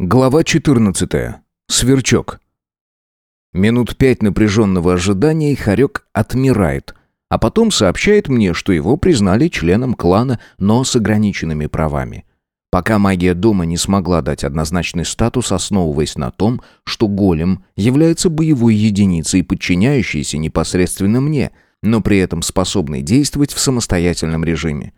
Глава 14. Сверчок. Минут пять напряженного ожидания, и Харек отмирает, а потом сообщает мне, что его признали членом клана, но с ограниченными правами. Пока магия дома не смогла дать однозначный статус, основываясь на том, что голем является боевой единицей, подчиняющейся непосредственно мне, но при этом способной действовать в самостоятельном режиме.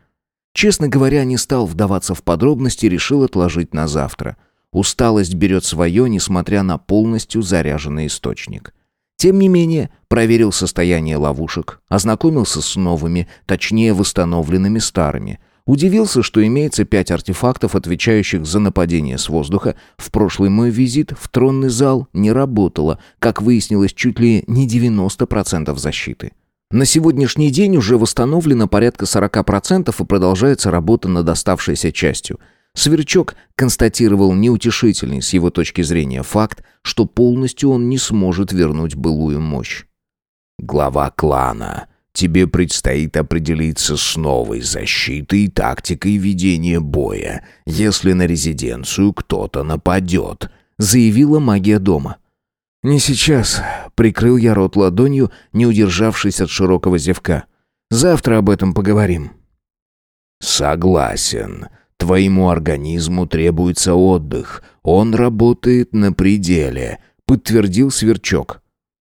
Честно говоря, не стал вдаваться в подробности, решил отложить на завтра – Усталость берет свое, несмотря на полностью заряженный источник. Тем не менее, проверил состояние ловушек, ознакомился с новыми, точнее восстановленными старыми. Удивился, что имеется пять артефактов, отвечающих за нападение с воздуха. В прошлый мой визит в тронный зал не работало, как выяснилось, чуть ли не 90% защиты. На сегодняшний день уже восстановлено порядка 40% и продолжается работа над оставшейся частью – Сверчок констатировал неутешительный с его точки зрения факт, что полностью он не сможет вернуть былую мощь. «Глава клана, тебе предстоит определиться с новой защитой и тактикой ведения боя, если на резиденцию кто-то нападет», заявила магия дома. «Не сейчас», — прикрыл я рот ладонью, не удержавшись от широкого зевка. «Завтра об этом поговорим». «Согласен», Твоему организму требуется отдых. Он работает на пределе», — подтвердил Сверчок.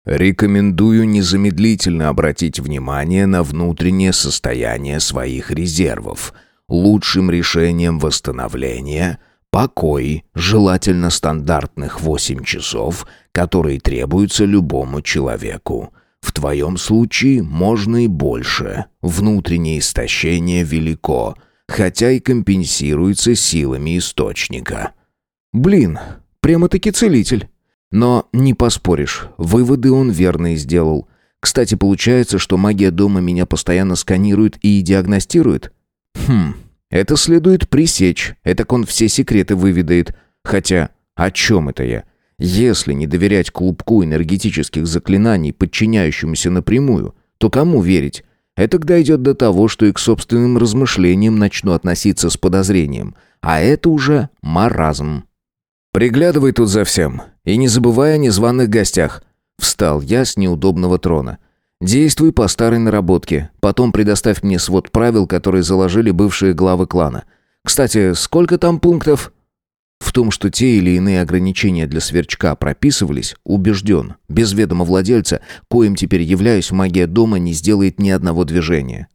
«Рекомендую незамедлительно обратить внимание на внутреннее состояние своих резервов. Лучшим решением восстановления — покой, желательно стандартных 8 часов, которые требуются любому человеку. В твоем случае можно и больше. Внутреннее истощение велико — хотя и компенсируется силами источника. Блин, прямо-таки целитель. Но не поспоришь, выводы он верные сделал. Кстати, получается, что магия дома меня постоянно сканирует и диагностирует? Хм, это следует пресечь, это он все секреты выведает. Хотя, о чем это я? Если не доверять клубку энергетических заклинаний, подчиняющемуся напрямую, то кому верить? Это когда идет до того, что и к собственным размышлениям начну относиться с подозрением. А это уже маразм. «Приглядывай тут за всем. И не забывай о незваных гостях». Встал я с неудобного трона. «Действуй по старой наработке. Потом предоставь мне свод правил, которые заложили бывшие главы клана. Кстати, сколько там пунктов?» В том, что те или иные ограничения для сверчка прописывались, убежден. Без ведома владельца, коим теперь являюсь, магия дома не сделает ни одного движения.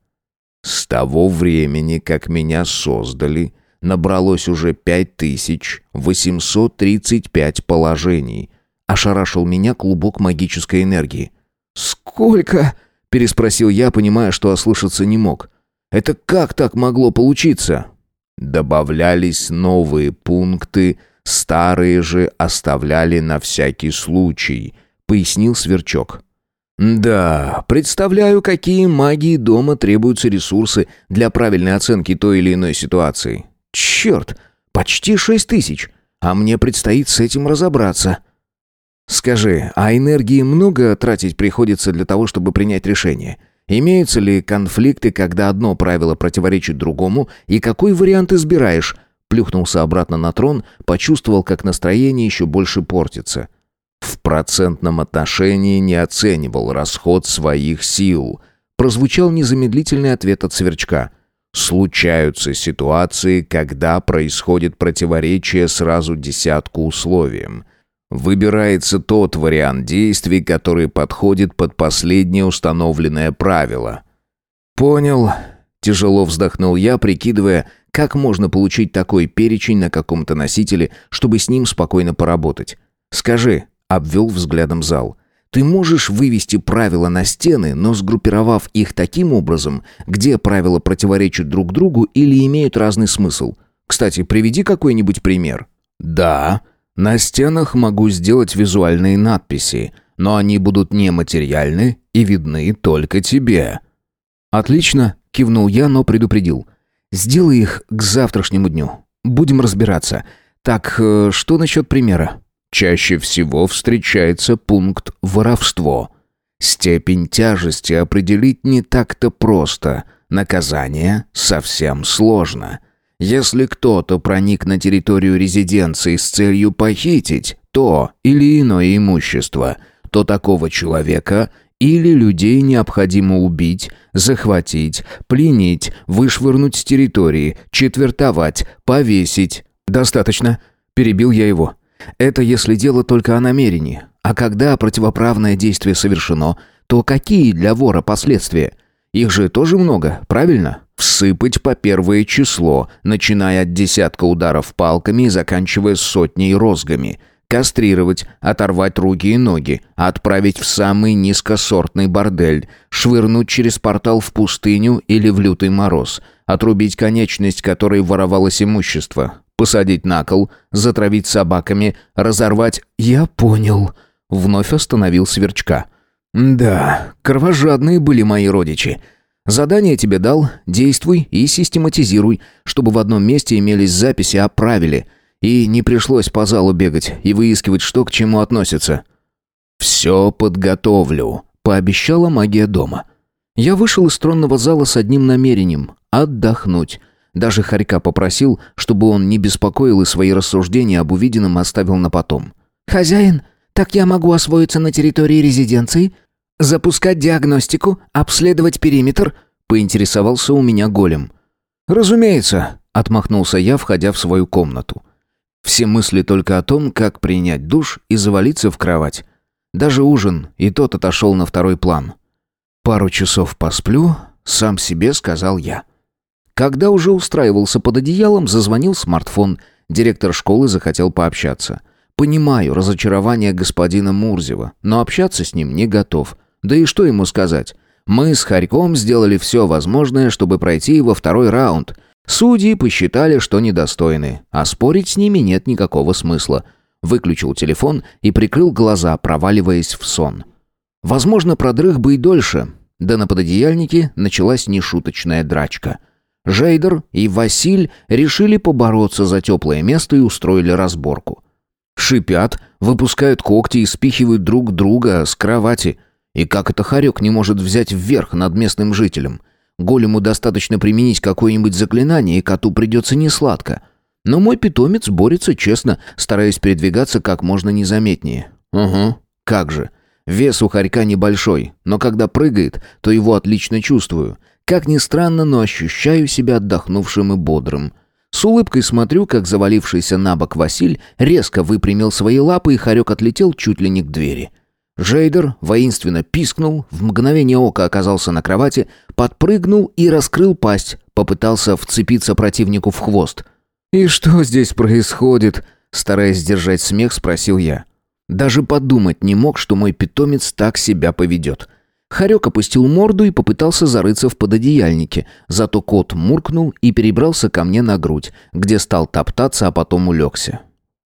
С того времени, как меня создали, набралось уже 5835 положений. Ошарашил меня клубок магической энергии. «Сколько?» – переспросил я, понимая, что ослышаться не мог. «Это как так могло получиться?» Добавлялись новые пункты, старые же оставляли на всякий случай, пояснил Сверчок. Да, представляю, какие магии дома требуются ресурсы для правильной оценки той или иной ситуации. Черт, почти шесть тысяч, а мне предстоит с этим разобраться. Скажи, а энергии много тратить приходится для того, чтобы принять решение? Имеются ли конфликты, когда одно правило противоречит другому, и какой вариант избираешь? Плюхнулся обратно на трон, почувствовал, как настроение еще больше портится. В процентном отношении не оценивал расход своих сил. Прозвучал незамедлительный ответ от сверчка. Случаются ситуации, когда происходит противоречие сразу десятку условиям. Выбирается тот вариант действий, который подходит под последнее установленное правило. «Понял», — тяжело вздохнул я, прикидывая, как можно получить такой перечень на каком-то носителе, чтобы с ним спокойно поработать. «Скажи», — обвел взглядом зал, — «ты можешь вывести правила на стены, но сгруппировав их таким образом, где правила противоречат друг другу или имеют разный смысл? Кстати, приведи какой-нибудь пример». «Да», на стенах могу сделать визуальные надписи, но они будут нематериальны и видны только тебе». «Отлично», — кивнул я, но предупредил. «Сделай их к завтрашнему дню. Будем разбираться. Так, э, что насчет примера?» «Чаще всего встречается пункт «воровство». Степень тяжести определить не так-то просто. Наказание совсем сложно. Если кто-то проник на территорию резиденции с целью похитить то или иное имущество, то такого человека или людей необходимо убить, захватить, пленить, вышвырнуть с территории, четвертовать, повесить. «Достаточно», — перебил я его. «Это если дело только о намерении. А когда противоправное действие совершено, то какие для вора последствия? Их же тоже много, правильно?» Всыпать по первое число, начиная от десятка ударов палками и заканчивая сотней розгами — Кастрировать, оторвать руки и ноги, отправить в самый низкосортный бордель, швырнуть через портал в пустыню или в лютый мороз, отрубить конечность, которой воровалось имущество, посадить на кол, затравить собаками, разорвать... «Я понял», — вновь остановил сверчка. «Да, кровожадные были мои родичи». Задание тебе дал, действуй и систематизируй, чтобы в одном месте имелись записи о правиле — и не пришлось по залу бегать и выискивать, что к чему относится. «Все подготовлю», — пообещала магия дома. Я вышел из тронного зала с одним намерением — отдохнуть. Даже Харька попросил, чтобы он не беспокоил и свои рассуждения об увиденном оставил на потом. «Хозяин, так я могу освоиться на территории резиденции? Запускать диагностику? Обследовать периметр?» — поинтересовался у меня голем. «Разумеется», — отмахнулся я, входя в свою комнату. Все мысли только о том, как принять душ и завалиться в кровать. Даже ужин и тот отошел на второй план. «Пару часов посплю», — сам себе сказал я. Когда уже устраивался под одеялом, зазвонил смартфон. Директор школы захотел пообщаться. Понимаю разочарование господина Мурзева, но общаться с ним не готов. Да и что ему сказать? Мы с Харьком сделали все возможное, чтобы пройти во второй раунд — Судьи посчитали, что недостойны, а спорить с ними нет никакого смысла. Выключил телефон и прикрыл глаза, проваливаясь в сон. Возможно, продрых бы и дольше. Да на пододеяльнике началась нешуточная драчка. Жейдер и Василь решили побороться за теплое место и устроили разборку. Шипят, выпускают когти и спихивают друг друга с кровати. И как это хорек не может взять вверх над местным жителем? Голему достаточно применить какое-нибудь заклинание, и коту придется несладко. Но мой питомец борется честно, стараясь передвигаться как можно незаметнее. Угу, как же. Вес у хорька небольшой, но когда прыгает, то его отлично чувствую. Как ни странно, но ощущаю себя отдохнувшим и бодрым. С улыбкой смотрю, как завалившийся на бок Василь резко выпрямил свои лапы, и хорек отлетел чуть ли не к двери. Жейдер воинственно пискнул, в мгновение ока оказался на кровати, подпрыгнул и раскрыл пасть, попытался вцепиться противнику в хвост. «И что здесь происходит?» Стараясь сдержать смех, спросил я. Даже подумать не мог, что мой питомец так себя поведет. Харек опустил морду и попытался зарыться в пододеяльнике, зато кот муркнул и перебрался ко мне на грудь, где стал топтаться, а потом улегся.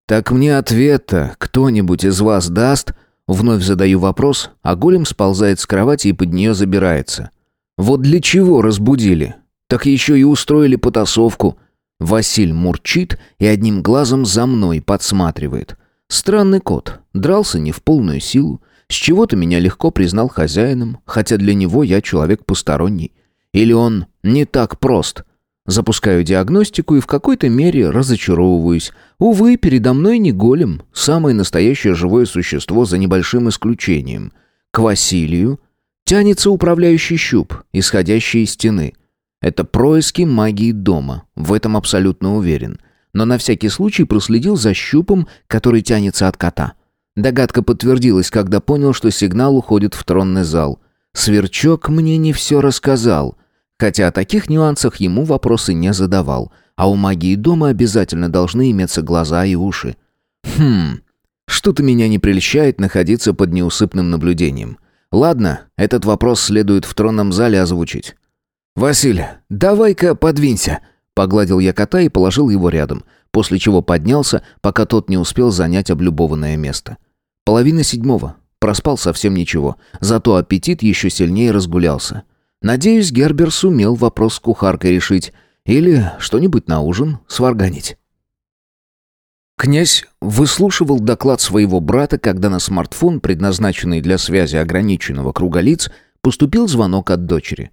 «Так мне ответ-то кто-нибудь из вас даст?» Вновь задаю вопрос, а голем сползает с кровати и под нее забирается. Вот для чего разбудили? Так еще и устроили потасовку. Василь мурчит и одним глазом за мной подсматривает. Странный кот, дрался не в полную силу. С чего-то меня легко признал хозяином, хотя для него я человек посторонний. Или он не так прост — Запускаю диагностику и в какой-то мере разочаровываюсь. Увы, передо мной не голем, самое настоящее живое существо за небольшим исключением. К Василию тянется управляющий щуп, исходящий из стены. Это происки магии дома, в этом абсолютно уверен. Но на всякий случай проследил за щупом, который тянется от кота. Догадка подтвердилась, когда понял, что сигнал уходит в тронный зал. Сверчок мне не все рассказал — Хотя о таких нюансах ему вопросы не задавал, а у магии дома обязательно должны иметься глаза и уши. Хм, что-то меня не прельщает находиться под неусыпным наблюдением. Ладно, этот вопрос следует в тронном зале озвучить. «Василь, давай-ка подвинься», — погладил я кота и положил его рядом, после чего поднялся, пока тот не успел занять облюбованное место. Половина седьмого. Проспал совсем ничего, зато аппетит еще сильнее разгулялся. Надеюсь, Гербер сумел вопрос с кухаркой решить или что-нибудь на ужин сварганить. Князь выслушивал доклад своего брата, когда на смартфон, предназначенный для связи ограниченного круга лиц, поступил звонок от дочери.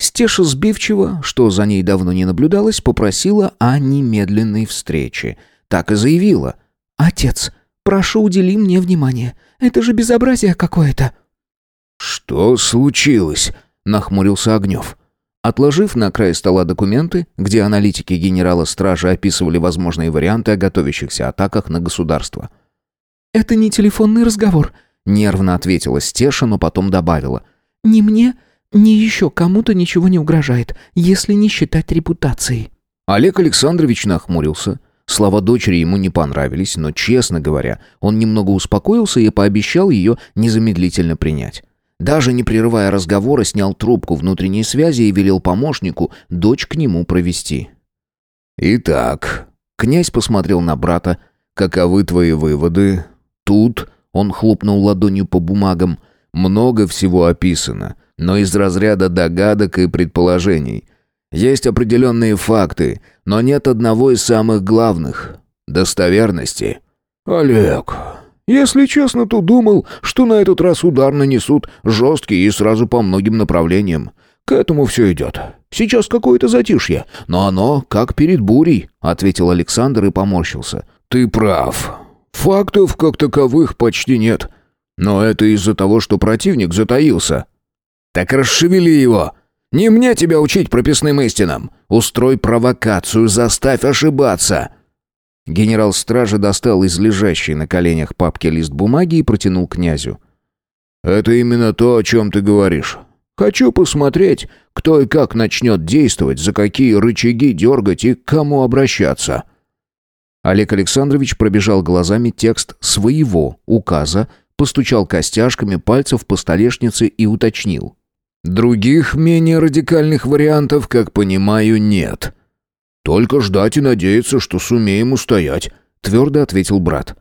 Стеша сбивчиво, что за ней давно не наблюдалось, попросила о немедленной встрече. Так и заявила. «Отец, прошу, удели мне внимание. Это же безобразие какое-то». «Что случилось?» — нахмурился Огнев. Отложив на край стола документы, где аналитики генерала стражи описывали возможные варианты о готовящихся атаках на государство. «Это не телефонный разговор», — нервно ответила Стеша, но потом добавила. «Ни мне, ни еще кому-то ничего не угрожает, если не считать репутацией». Олег Александрович нахмурился. Слова дочери ему не понравились, но, честно говоря, он немного успокоился и пообещал ее незамедлительно принять. Даже не прерывая разговора, снял трубку внутренней связи и велел помощнику дочь к нему провести. «Итак...» Князь посмотрел на брата. «Каковы твои выводы? Тут...» Он хлопнул ладонью по бумагам. «Много всего описано, но из разряда догадок и предположений. Есть определенные факты, но нет одного из самых главных — достоверности». «Олег, если честно, то думал, что на этот раз удар нанесут жесткий и сразу по многим направлениям. К этому все идет. Сейчас какое-то затишье, но оно как перед бурей», — ответил Александр и поморщился. «Ты прав. Фактов как таковых почти нет. Но это из-за того, что противник затаился». «Так расшевели его!» «Не мне тебя учить прописным истинам! Устрой провокацию, заставь ошибаться!» Генерал стражи достал из лежащей на коленях папки лист бумаги и протянул князю. «Это именно то, о чем ты говоришь. Хочу посмотреть, кто и как начнет действовать, за какие рычаги дергать и к кому обращаться». Олег Александрович пробежал глазами текст своего указа, постучал костяшками пальцев по столешнице и уточнил. «Других, менее радикальных вариантов, как понимаю, нет». «Только ждать и надеяться, что сумеем устоять», — твердо ответил брат.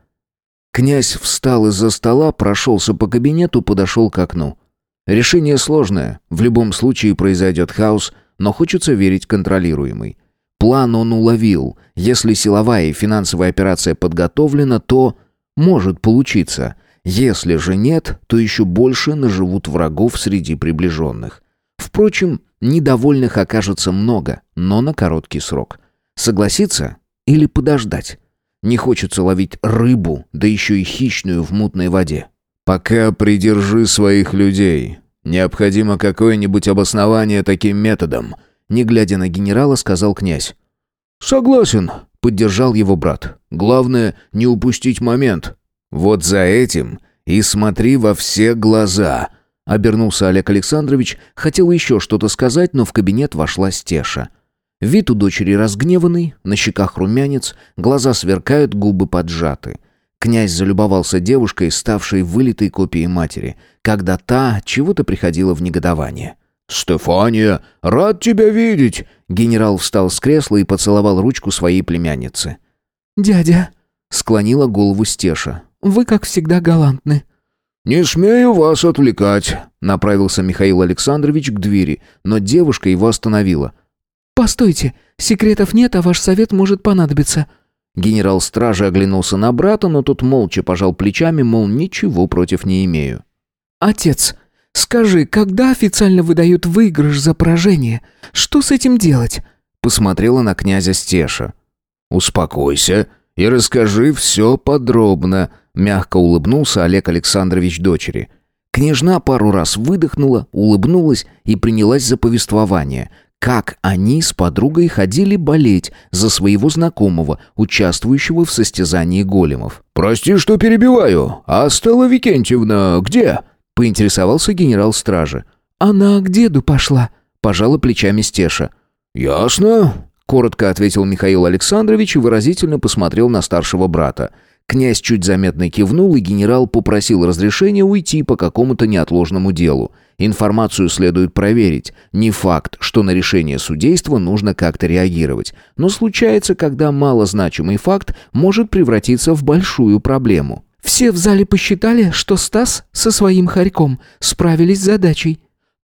Князь встал из-за стола, прошелся по кабинету, подошел к окну. Решение сложное, в любом случае произойдет хаос, но хочется верить контролируемый. План он уловил. Если силовая и финансовая операция подготовлена, то может получиться. Если же нет, то еще больше наживут врагов среди приближенных. Впрочем, Недовольных окажется много, но на короткий срок. Согласиться или подождать? Не хочется ловить рыбу, да еще и хищную в мутной воде. Пока придержи своих людей. Необходимо какое-нибудь обоснование таким методом, не глядя на генерала, сказал князь. Согласен, поддержал его брат. Главное не упустить момент. Вот за этим и смотри во все глаза, Обернулся Олег Александрович, хотел еще что-то сказать, но в кабинет вошла Стеша. Вид у дочери разгневанный, на щеках румянец, глаза сверкают, губы поджаты. Князь залюбовался девушкой, ставшей вылитой копией матери, когда та чего-то приходила в негодование. «Стефания, рад тебя видеть!» Генерал встал с кресла и поцеловал ручку своей племянницы. «Дядя!» — склонила голову Стеша. «Вы, как всегда, галантны». «Не смею вас отвлекать», — направился Михаил Александрович к двери, но девушка его остановила. «Постойте, секретов нет, а ваш совет может понадобиться». Генерал стражи оглянулся на брата, но тот молча пожал плечами, мол, ничего против не имею. «Отец, скажи, когда официально выдают выигрыш за поражение? Что с этим делать?» Посмотрела на князя Стеша. «Успокойся и расскажи все подробно», Мягко улыбнулся Олег Александрович дочери. Княжна пару раз выдохнула, улыбнулась и принялась за повествование. Как они с подругой ходили болеть за своего знакомого, участвующего в состязании големов. «Прости, что перебиваю. А Стелла Викентьевна где?» — поинтересовался генерал стражи. «Она к деду пошла», — пожала плечами Стеша. «Ясно», — коротко ответил Михаил Александрович и выразительно посмотрел на старшего брата. Князь чуть заметно кивнул, и генерал попросил разрешения уйти по какому-то неотложному делу. Информацию следует проверить. Не факт, что на решение судейства нужно как-то реагировать. Но случается, когда малозначимый факт может превратиться в большую проблему. «Все в зале посчитали, что Стас со своим хорьком справились с задачей.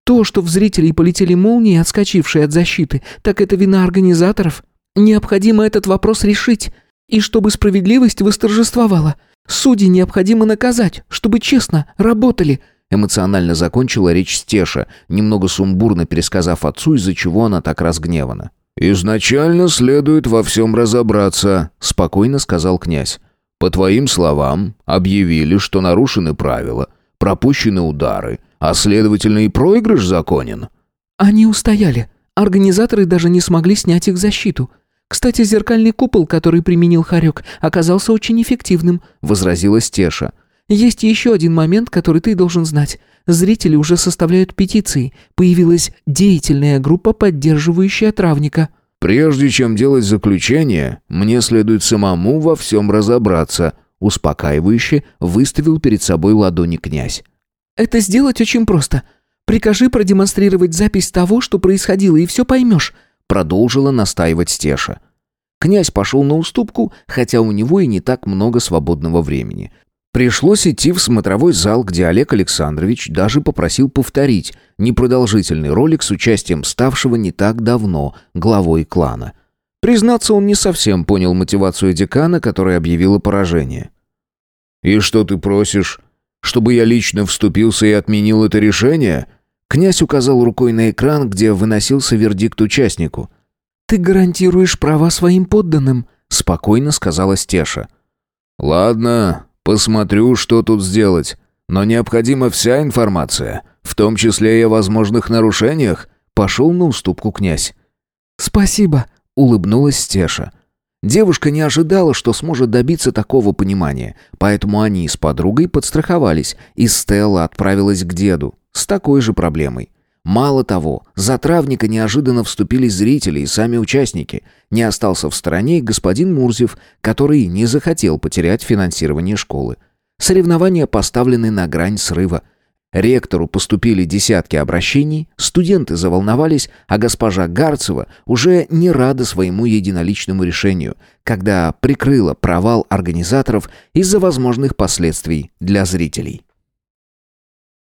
То, что в зрителей полетели молнии, отскочившие от защиты, так это вина организаторов. Необходимо этот вопрос решить». И чтобы справедливость восторжествовала, судьи необходимо наказать, чтобы честно работали», Эмоционально закончила речь Стеша, немного сумбурно пересказав отцу, из-за чего она так разгневана. «Изначально следует во всем разобраться», — спокойно сказал князь. «По твоим словам, объявили, что нарушены правила, пропущены удары, а следовательно и проигрыш законен». «Они устояли. Организаторы даже не смогли снять их защиту. Кстати, зеркальный купол, который применил Харек, оказался очень эффективным», — возразила Стеша. «Есть еще один момент, который ты должен знать. Зрители уже составляют петиции. Появилась деятельная группа, поддерживающая травника». «Прежде чем делать заключение, мне следует самому во всем разобраться», — успокаивающе выставил перед собой ладони князь. «Это сделать очень просто. Прикажи продемонстрировать запись того, что происходило, и все поймешь», — продолжила настаивать Стеша. Князь пошел на уступку, хотя у него и не так много свободного времени. Пришлось идти в смотровой зал, где Олег Александрович даже попросил повторить непродолжительный ролик с участием ставшего не так давно главой клана. Признаться, он не совсем понял мотивацию декана, которая объявила поражение. «И что ты просишь? Чтобы я лично вступился и отменил это решение?» Князь указал рукой на экран, где выносился вердикт участнику. «Ты гарантируешь права своим подданным», — спокойно сказала Стеша. «Ладно, Посмотрю, что тут сделать. Но необходима вся информация, в том числе и о возможных нарушениях. Пошел на уступку князь. «Спасибо», — улыбнулась Стеша. Девушка не ожидала, что сможет добиться такого понимания, поэтому они с подругой подстраховались, и Стелла отправилась к деду с такой же проблемой. Мало того, за травника неожиданно вступили зрители и сами участники. Не остался в стороне и господин Мурзев, который не захотел потерять финансирование школы. Соревнования поставлены на грань срыва. Ректору поступили десятки обращений, студенты заволновались, а госпожа Гарцева уже не рада своему единоличному решению, когда прикрыла провал организаторов из-за возможных последствий для зрителей.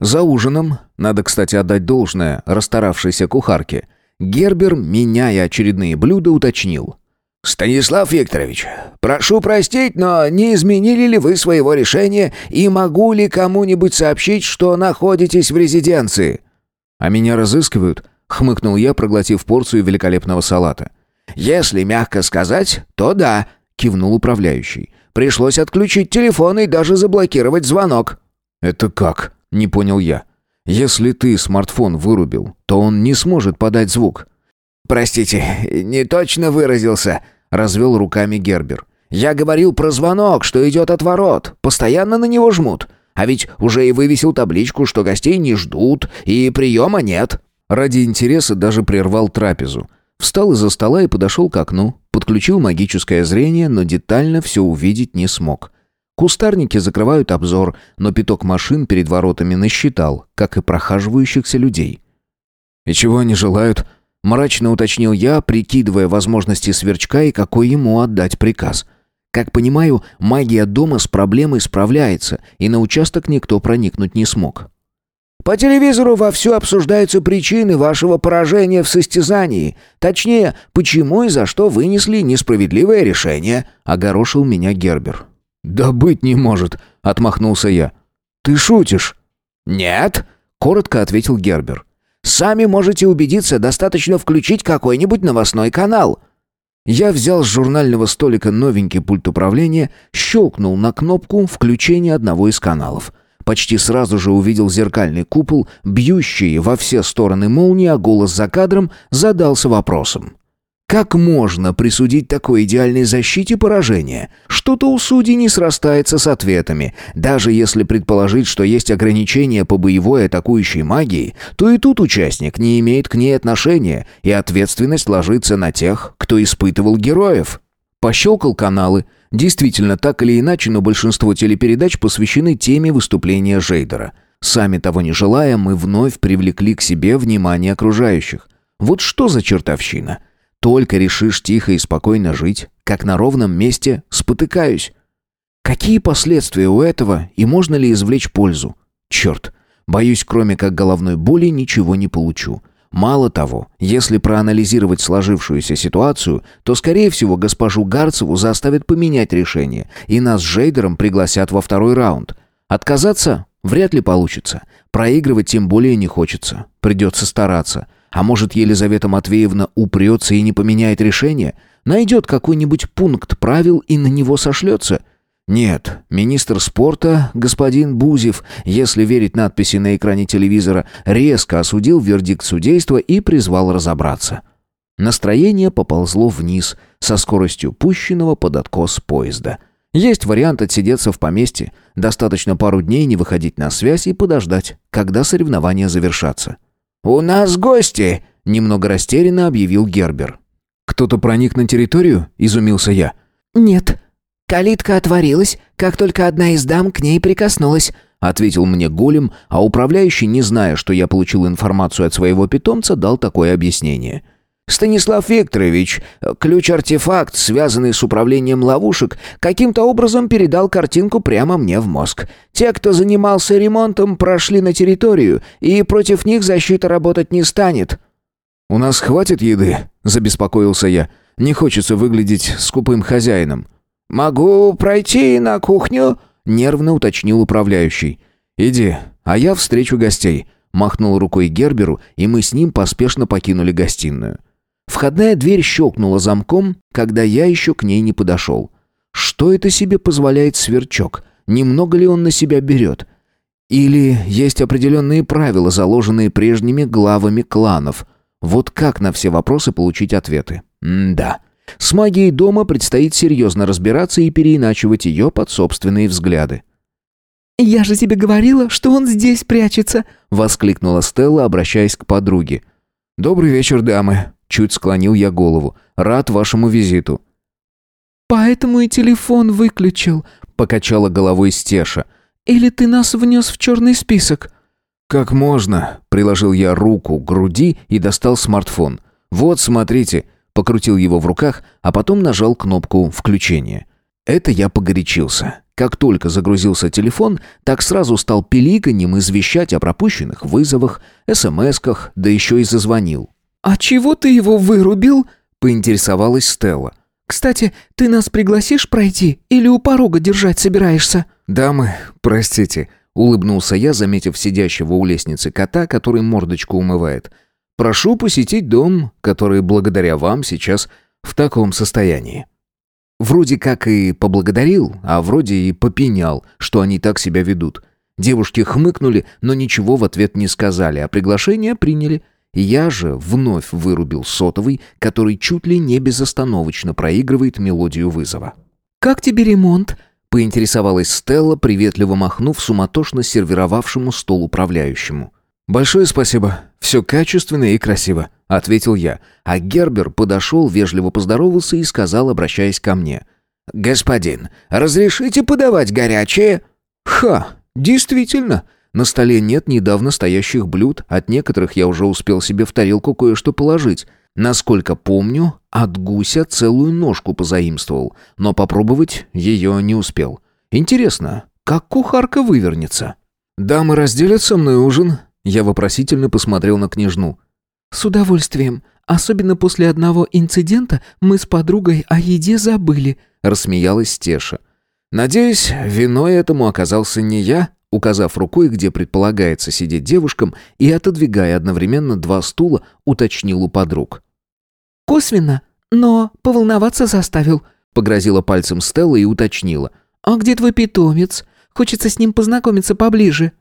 За ужином, надо, кстати, отдать должное расстаравшейся кухарке, Гербер, меняя очередные блюда, уточнил. «Станислав Викторович, прошу простить, но не изменили ли вы своего решения и могу ли кому-нибудь сообщить, что находитесь в резиденции?» «А меня разыскивают?» — хмыкнул я, проглотив порцию великолепного салата. «Если мягко сказать, то да», — кивнул управляющий. «Пришлось отключить телефон и даже заблокировать звонок». «Это как?» Не понял я. Если ты смартфон вырубил, то он не сможет подать звук. Простите, не точно выразился, развел руками Гербер. Я говорил про звонок, что идет от ворот. Постоянно на него жмут. А ведь уже и вывесил табличку, что гостей не ждут и приема нет. Ради интереса даже прервал трапезу. Встал из-за стола и подошел к окну, подключил магическое зрение, но детально все увидеть не смог. Кустарники закрывают обзор, но пяток машин перед воротами насчитал, как и прохаживающихся людей. «И чего они желают?» – мрачно уточнил я, прикидывая возможности сверчка и какой ему отдать приказ. Как понимаю, магия дома с проблемой справляется, и на участок никто проникнуть не смог. По телевизору вовсю обсуждаются причины вашего поражения в состязании. Точнее, почему и за что вынесли несправедливое решение», — огорошил меня Гербер. «Да быть не может», — отмахнулся я. «Ты шутишь?» «Нет», — коротко ответил Гербер. «Сами можете убедиться, достаточно включить какой-нибудь новостной канал». Я взял с журнального столика новенький пульт управления, щелкнул на кнопку включения одного из каналов. Почти сразу же увидел зеркальный купол, бьющий во все стороны молнии, а голос за кадром задался вопросом. Как можно присудить такой идеальной защите поражение? Что-то у судей не срастается с ответами. Даже если предположить, что есть ограничения по боевой атакующей магии, то и тут участник не имеет к ней отношения, и ответственность ложится на тех, кто испытывал героев. Пощелкал каналы. Действительно, так или иначе, но большинство телепередач посвящены теме выступления Жейдера. Сами того не желая, мы вновь привлекли к себе внимание окружающих. Вот что за чертовщина? Только решишь тихо и спокойно жить, как на ровном месте спотыкаюсь. Какие последствия у этого и можно ли извлечь пользу? Черт, боюсь, кроме как головной боли ничего не получу. Мало того, если проанализировать сложившуюся ситуацию, то, скорее всего, госпожу Гарцеву заставят поменять решение, и нас с Жейдером пригласят во второй раунд. Отказаться Вряд ли получится. Проигрывать тем более не хочется. Придется стараться. А может, Елизавета Матвеевна упрется и не поменяет решение? Найдет какой-нибудь пункт правил и на него сошлется? Нет, министр спорта, господин Бузев, если верить надписи на экране телевизора, резко осудил вердикт судейства и призвал разобраться. Настроение поползло вниз со скоростью пущенного под откос поезда. Есть вариант отсидеться в поместье, достаточно пару дней не выходить на связь и подождать, когда соревнования завершатся. «У нас гости!» — немного растерянно объявил Гербер. «Кто-то проник на территорию?» — изумился я. «Нет», «Калитка отворилась, как только одна из дам к ней прикоснулась», ответил мне голем, а управляющий, не зная, что я получил информацию от своего питомца, дал такое объяснение. «Станислав Викторович, ключ-артефакт, связанный с управлением ловушек, каким-то образом передал картинку прямо мне в мозг. Те, кто занимался ремонтом, прошли на территорию, и против них защита работать не станет». «У нас хватит еды?» – забеспокоился я. «Не хочется выглядеть скупым хозяином». «Могу пройти на кухню?» — нервно уточнил управляющий. «Иди, а я встречу гостей», — махнул рукой Герберу, и мы с ним поспешно покинули гостиную. Входная дверь щелкнула замком, когда я еще к ней не подошел. Что это себе позволяет сверчок? Немного ли он на себя берет? Или есть определенные правила, заложенные прежними главами кланов? Вот как на все вопросы получить ответы? М-да. С магией дома предстоит серьезно разбираться и переиначивать ее под собственные взгляды. «Я же тебе говорила, что он здесь прячется!» — воскликнула Стелла, обращаясь к подруге. «Добрый вечер, дамы!» — чуть склонил я голову. «Рад вашему визиту». «Поэтому и телефон выключил», — покачала головой Стеша. «Или ты нас внес в черный список?» «Как можно?» — приложил я руку к груди и достал смартфон. «Вот, смотрите, покрутил его в руках, а потом нажал кнопку включения. Это я погорячился. Как только загрузился телефон, так сразу стал пиликаньем извещать о пропущенных вызовах, смс-ках, да еще и зазвонил. «А чего ты его вырубил?» — поинтересовалась Стелла. «Кстати, ты нас пригласишь пройти или у порога держать собираешься?» «Дамы, простите», — улыбнулся я, заметив сидящего у лестницы кота, который мордочку умывает. Прошу посетить дом, который благодаря вам сейчас в таком состоянии». Вроде как и поблагодарил, а вроде и попенял, что они так себя ведут. Девушки хмыкнули, но ничего в ответ не сказали, а приглашение приняли. Я же вновь вырубил сотовый, который чуть ли не безостановочно проигрывает мелодию вызова. «Как тебе ремонт?» — поинтересовалась Стелла, приветливо махнув суматошно сервировавшему стол управляющему. «Большое спасибо. Все качественно и красиво», — ответил я. А Гербер подошел, вежливо поздоровался и сказал, обращаясь ко мне. «Господин, разрешите подавать горячее?» «Ха, действительно. На столе нет недавно стоящих блюд, от некоторых я уже успел себе в тарелку кое-что положить. Насколько помню, от гуся целую ножку позаимствовал, но попробовать ее не успел. Интересно, как кухарка вывернется?» «Дамы разделят со мной ужин?» Я вопросительно посмотрел на княжну. «С удовольствием. Особенно после одного инцидента мы с подругой о еде забыли», — рассмеялась Стеша. «Надеюсь, виной этому оказался не я», указав рукой, где предполагается сидеть девушкам, и, отодвигая одновременно два стула, уточнил у подруг. «Косвенно, но поволноваться заставил», — погрозила пальцем Стелла и уточнила. «А где твой питомец? Хочется с ним познакомиться поближе».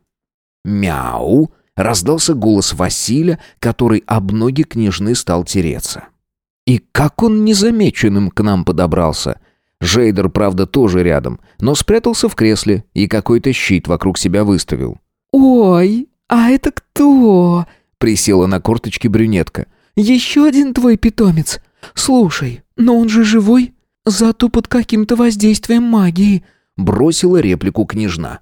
«Мяу!» раздался голос Василия, который об ноги княжны стал тереться. И как он незамеченным к нам подобрался. Жейдер, правда, тоже рядом, но спрятался в кресле и какой-то щит вокруг себя выставил. «Ой, а это кто?» Присела на корточки брюнетка. «Еще один твой питомец. Слушай, но он же живой, зато под каким-то воздействием магии». Бросила реплику княжна.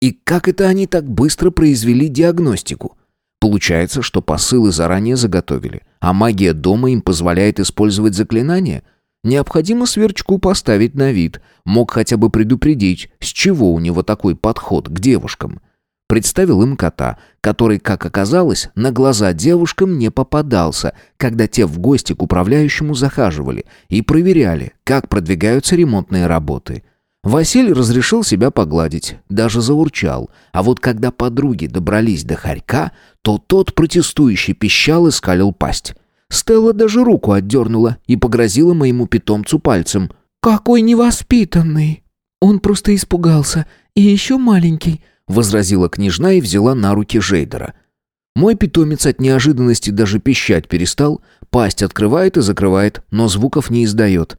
И как это они так быстро произвели диагностику? Получается, что посылы заранее заготовили, а магия дома им позволяет использовать заклинания? Необходимо сверчку поставить на вид, мог хотя бы предупредить, с чего у него такой подход к девушкам. Представил им кота, который, как оказалось, на глаза девушкам не попадался, когда те в гости к управляющему захаживали и проверяли, как продвигаются ремонтные работы – Василий разрешил себя погладить, даже заурчал. А вот когда подруги добрались до хорька, то тот протестующий пищал и скалил пасть. Стелла даже руку отдернула и погрозила моему питомцу пальцем. «Какой невоспитанный!» «Он просто испугался. И еще маленький», — возразила княжна и взяла на руки Жейдера. Мой питомец от неожиданности даже пищать перестал, пасть открывает и закрывает, но звуков не издает.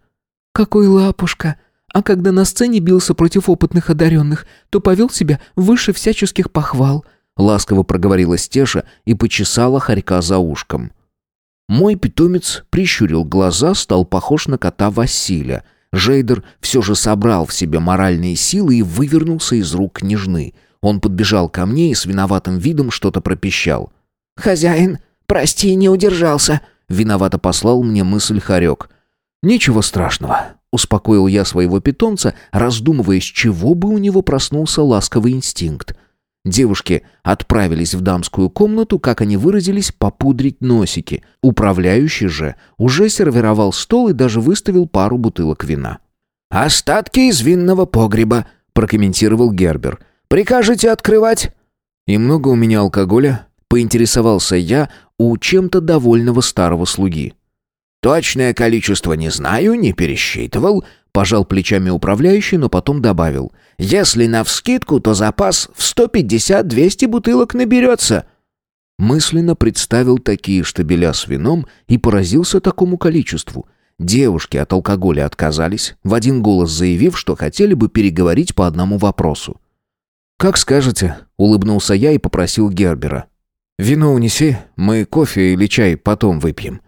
«Какой лапушка! А когда на сцене бился против опытных одаренных, то повел себя выше всяческих похвал», — ласково проговорила Стеша и почесала хорька за ушком. Мой питомец прищурил глаза, стал похож на кота Василия. Жейдер все же собрал в себе моральные силы и вывернулся из рук княжны. Он подбежал ко мне и с виноватым видом что-то пропищал. «Хозяин, прости, не удержался», — виновато послал мне мысль Харек. «Ничего страшного», — успокоил я своего питомца, раздумывая, с чего бы у него проснулся ласковый инстинкт. Девушки отправились в дамскую комнату, как они выразились, попудрить носики. Управляющий же уже сервировал стол и даже выставил пару бутылок вина. «Остатки из винного погреба», — прокомментировал Гербер. «Прикажете открывать?» «И много у меня алкоголя?» — поинтересовался я у чем-то довольного старого слуги. «Точное количество не знаю, не пересчитывал», — пожал плечами управляющий, но потом добавил. «Если навскидку, то запас в 150-200 бутылок наберется». Мысленно представил такие штабеля с вином и поразился такому количеству. Девушки от алкоголя отказались, в один голос заявив, что хотели бы переговорить по одному вопросу. «Как скажете», — улыбнулся я и попросил Гербера. «Вино унеси, мы кофе или чай потом выпьем».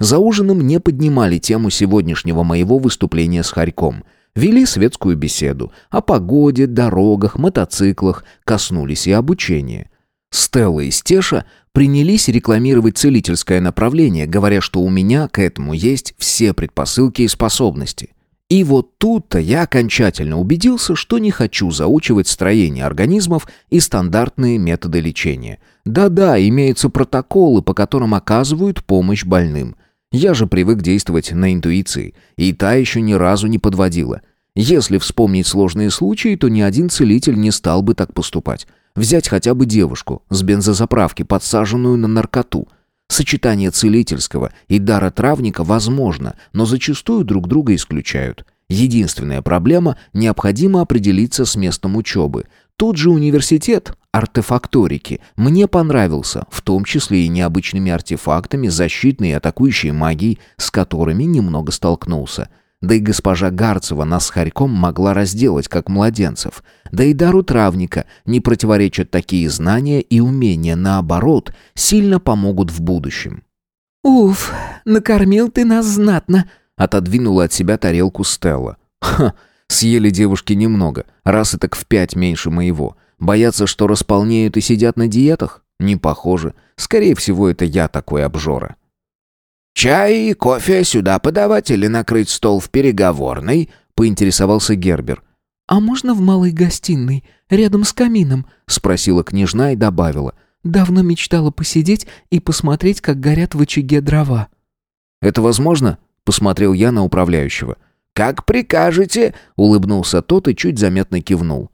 За ужином не поднимали тему сегодняшнего моего выступления с Харьком. Вели светскую беседу. О погоде, дорогах, мотоциклах. Коснулись и обучения. Стелла и Стеша принялись рекламировать целительское направление, говоря, что у меня к этому есть все предпосылки и способности. И вот тут-то я окончательно убедился, что не хочу заучивать строение организмов и стандартные методы лечения. Да-да, имеются протоколы, по которым оказывают помощь больным. Я же привык действовать на интуиции, и та еще ни разу не подводила. Если вспомнить сложные случаи, то ни один целитель не стал бы так поступать. Взять хотя бы девушку с бензозаправки, подсаженную на наркоту. Сочетание целительского и дара травника возможно, но зачастую друг друга исключают. Единственная проблема – необходимо определиться с местом учебы. Тот же университет артефакторики мне понравился, в том числе и необычными артефактами, защитной и атакующей магией, с которыми немного столкнулся. Да и госпожа Гарцева нас с Харьком могла разделать, как младенцев. Да и дару травника не противоречат такие знания и умения, наоборот, сильно помогут в будущем. «Уф, накормил ты нас знатно», — отодвинула от себя тарелку Стелла. «Ха, съели девушки немного, раз и так в пять меньше моего. Боятся, что располнеют и сидят на диетах? Не похоже. Скорее всего, это я такой обжора. «Чай и кофе сюда подавать или накрыть стол в переговорной?» — поинтересовался Гербер. «А можно в малой гостиной, рядом с камином?» — спросила княжна и добавила. «Давно мечтала посидеть и посмотреть, как горят в очаге дрова». «Это возможно?» — посмотрел я на управляющего. «Как прикажете?» — улыбнулся тот и чуть заметно кивнул.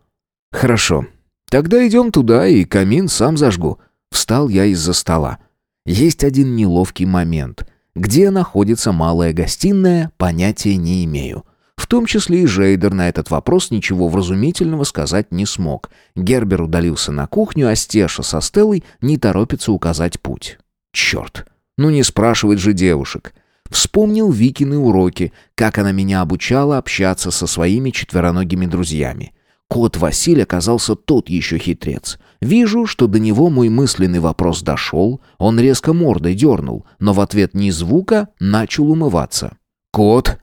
«Хорошо. «Тогда идем туда, и камин сам зажгу». Встал я из-за стола. Есть один неловкий момент. Где находится малая гостиная, понятия не имею. В том числе и Жейдер на этот вопрос ничего вразумительного сказать не смог. Гербер удалился на кухню, а Стеша со Стеллой не торопится указать путь. Черт, ну не спрашивать же девушек. Вспомнил Викины уроки, как она меня обучала общаться со своими четвероногими друзьями. Кот Василь оказался тот еще хитрец. Вижу, что до него мой мысленный вопрос дошел, он резко мордой дернул, но в ответ ни звука начал умываться. «Кот,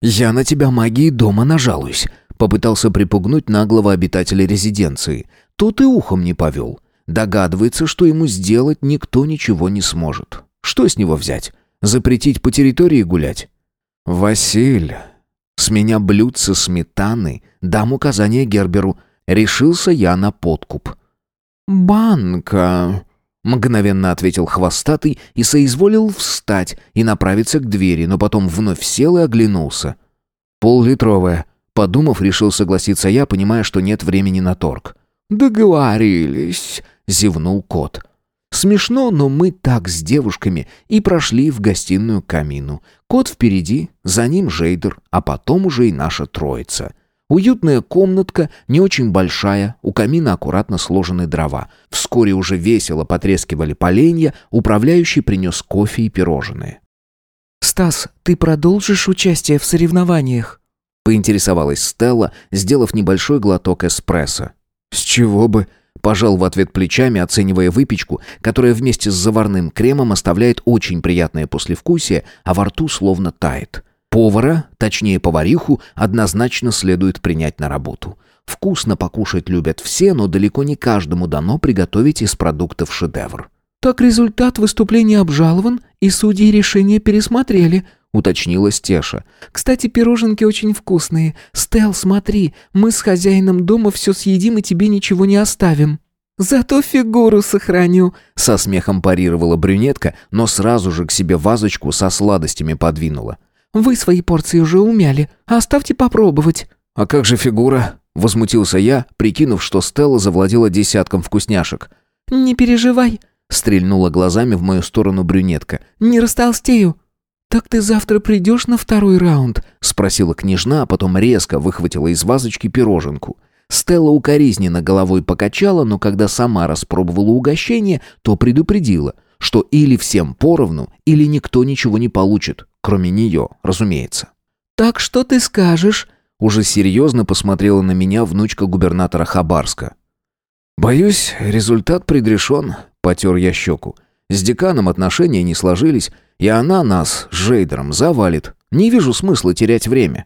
я на тебя магией дома нажалуюсь», — попытался припугнуть наглого обитателя резиденции. Тут и ухом не повел. Догадывается, что ему сделать никто ничего не сможет. Что с него взять? Запретить по территории гулять? «Василь, с меня блюдце сметаны, дам указание Герберу. Решился я на подкуп. «Банка», — мгновенно ответил хвостатый и соизволил встать и направиться к двери, но потом вновь сел и оглянулся. «Поллитровая», Подумав, решил согласиться я, понимая, что нет времени на торг. «Договорились», — зевнул кот. Смешно, но мы так с девушками и прошли в гостиную к камину. Кот впереди, за ним Жейдер, а потом уже и наша троица. Уютная комнатка, не очень большая, у камина аккуратно сложены дрова. Вскоре уже весело потрескивали поленья, управляющий принес кофе и пирожные. «Стас, ты продолжишь участие в соревнованиях?» Поинтересовалась Стелла, сделав небольшой глоток эспрессо. «С чего бы?» Пожал в ответ плечами, оценивая выпечку, которая вместе с заварным кремом оставляет очень приятное послевкусие, а во рту словно тает. Повара, точнее повариху, однозначно следует принять на работу. Вкусно покушать любят все, но далеко не каждому дано приготовить из продуктов шедевр. «Так результат выступления обжалован, и судьи решение пересмотрели», — уточнила Стеша. «Кстати, пироженки очень вкусные. Стел, смотри, мы с хозяином дома все съедим и тебе ничего не оставим». «Зато фигуру сохраню», — со смехом парировала брюнетка, но сразу же к себе вазочку со сладостями подвинула. «Вы свои порции уже умяли, оставьте попробовать». «А как же фигура?» — возмутился я, прикинув, что Стелла завладела десятком вкусняшек. «Не переживай», — стрельнула глазами в мою сторону брюнетка. «Не растолстею». «Так ты завтра придешь на второй раунд?» — спросила княжна, а потом резко выхватила из вазочки пироженку. Стелла укоризненно головой покачала, но когда сама распробовала угощение, то предупредила, что или всем поровну, или никто ничего не получит, кроме нее, разумеется. «Так что ты скажешь?» Уже серьезно посмотрела на меня внучка губернатора Хабарска. «Боюсь, результат предрешен», — потер я щеку. «С деканом отношения не сложились, и она нас с Жейдером завалит. Не вижу смысла терять время».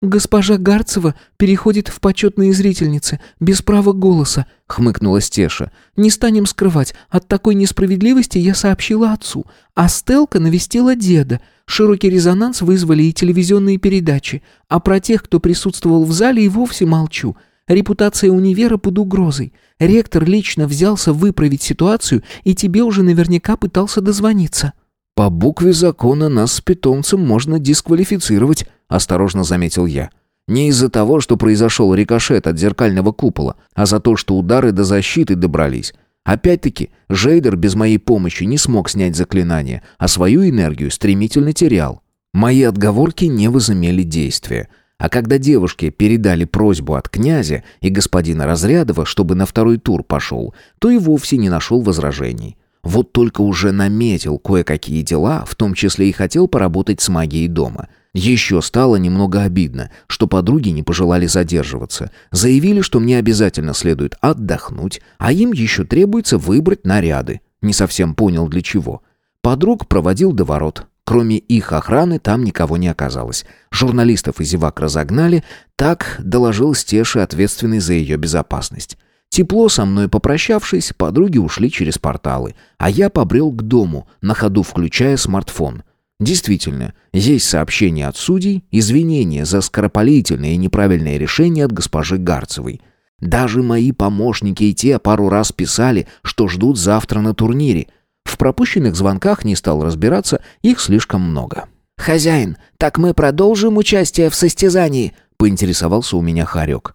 «Госпожа Гарцева переходит в почетные зрительницы, без права голоса», — хмыкнула Стеша. «Не станем скрывать, от такой несправедливости я сообщила отцу, а Стелка навестила деда. Широкий резонанс вызвали и телевизионные передачи, а про тех, кто присутствовал в зале, и вовсе молчу. Репутация универа под угрозой. Ректор лично взялся выправить ситуацию, и тебе уже наверняка пытался дозвониться». «По букве закона нас с питомцем можно дисквалифицировать», — осторожно заметил я. «Не из-за того, что произошел рикошет от зеркального купола, а за то, что удары до защиты добрались. Опять-таки, Жейдер без моей помощи не смог снять заклинание, а свою энергию стремительно терял. Мои отговорки не возымели действия». А когда девушке передали просьбу от князя и господина Разрядова, чтобы на второй тур пошел, то и вовсе не нашел возражений. Вот только уже наметил кое-какие дела, в том числе и хотел поработать с магией дома. Еще стало немного обидно, что подруги не пожелали задерживаться. Заявили, что мне обязательно следует отдохнуть, а им еще требуется выбрать наряды. Не совсем понял для чего. Подруг проводил до ворот. Кроме их охраны там никого не оказалось. Журналистов и зевак разогнали, так доложил Стеши, ответственный за ее безопасность. Тепло со мной попрощавшись, подруги ушли через порталы, а я побрел к дому, на ходу включая смартфон. Действительно, есть сообщение от судей, извинения за скоропалительное и неправильное решение от госпожи Гарцевой. Даже мои помощники и те пару раз писали, что ждут завтра на турнире. В пропущенных звонках не стал разбираться, их слишком много. «Хозяин, так мы продолжим участие в состязании?» — поинтересовался у меня Харек.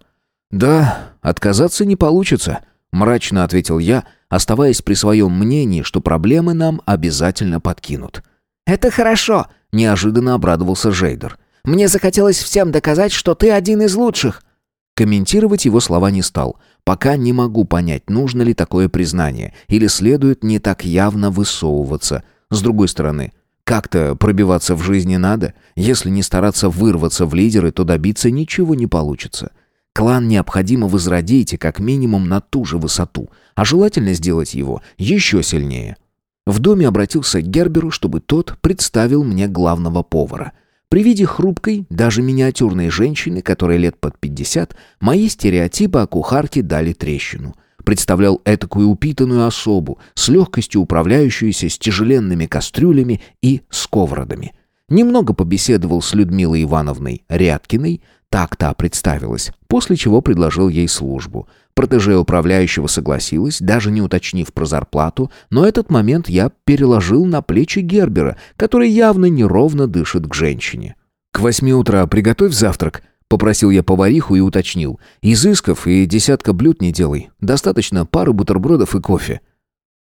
«Да, отказаться не получится», — мрачно ответил я, оставаясь при своем мнении, что проблемы нам обязательно подкинут. «Это хорошо», — неожиданно обрадовался Жейдер. «Мне захотелось всем доказать, что ты один из лучших». Комментировать его слова не стал. Пока не могу понять, нужно ли такое признание, или следует не так явно высовываться. С другой стороны, как-то пробиваться в жизни надо. Если не стараться вырваться в лидеры, то добиться ничего не получится. Клан необходимо возродить и как минимум на ту же высоту, а желательно сделать его еще сильнее. В доме обратился к Герберу, чтобы тот представил мне главного повара. При виде хрупкой, даже миниатюрной женщины, которой лет под 50, мои стереотипы о кухарке дали трещину. Представлял этакую упитанную особу, с легкостью управляющуюся с тяжеленными кастрюлями и сковородами. Немного побеседовал с Людмилой Ивановной Рядкиной, так та представилась, после чего предложил ей службу. Протеже управляющего согласилась, даже не уточнив про зарплату, но этот момент я переложил на плечи Гербера, который явно неровно дышит к женщине. «К восьми утра приготовь завтрак», Попросил я повариху и уточнил. Изысков и десятка блюд не делай. Достаточно пары бутербродов и кофе.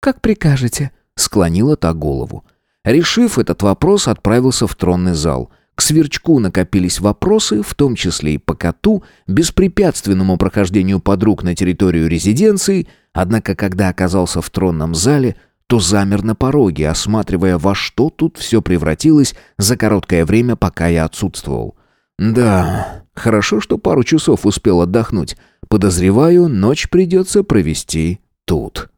«Как прикажете», — склонила та голову. Решив этот вопрос, отправился в тронный зал. К сверчку накопились вопросы, в том числе и по коту, беспрепятственному прохождению подруг на территорию резиденции, однако когда оказался в тронном зале, то замер на пороге, осматривая, во что тут все превратилось за короткое время, пока я отсутствовал. Да, хорошо, что пару часов успел отдохнуть. Подозреваю, ночь придется провести тут.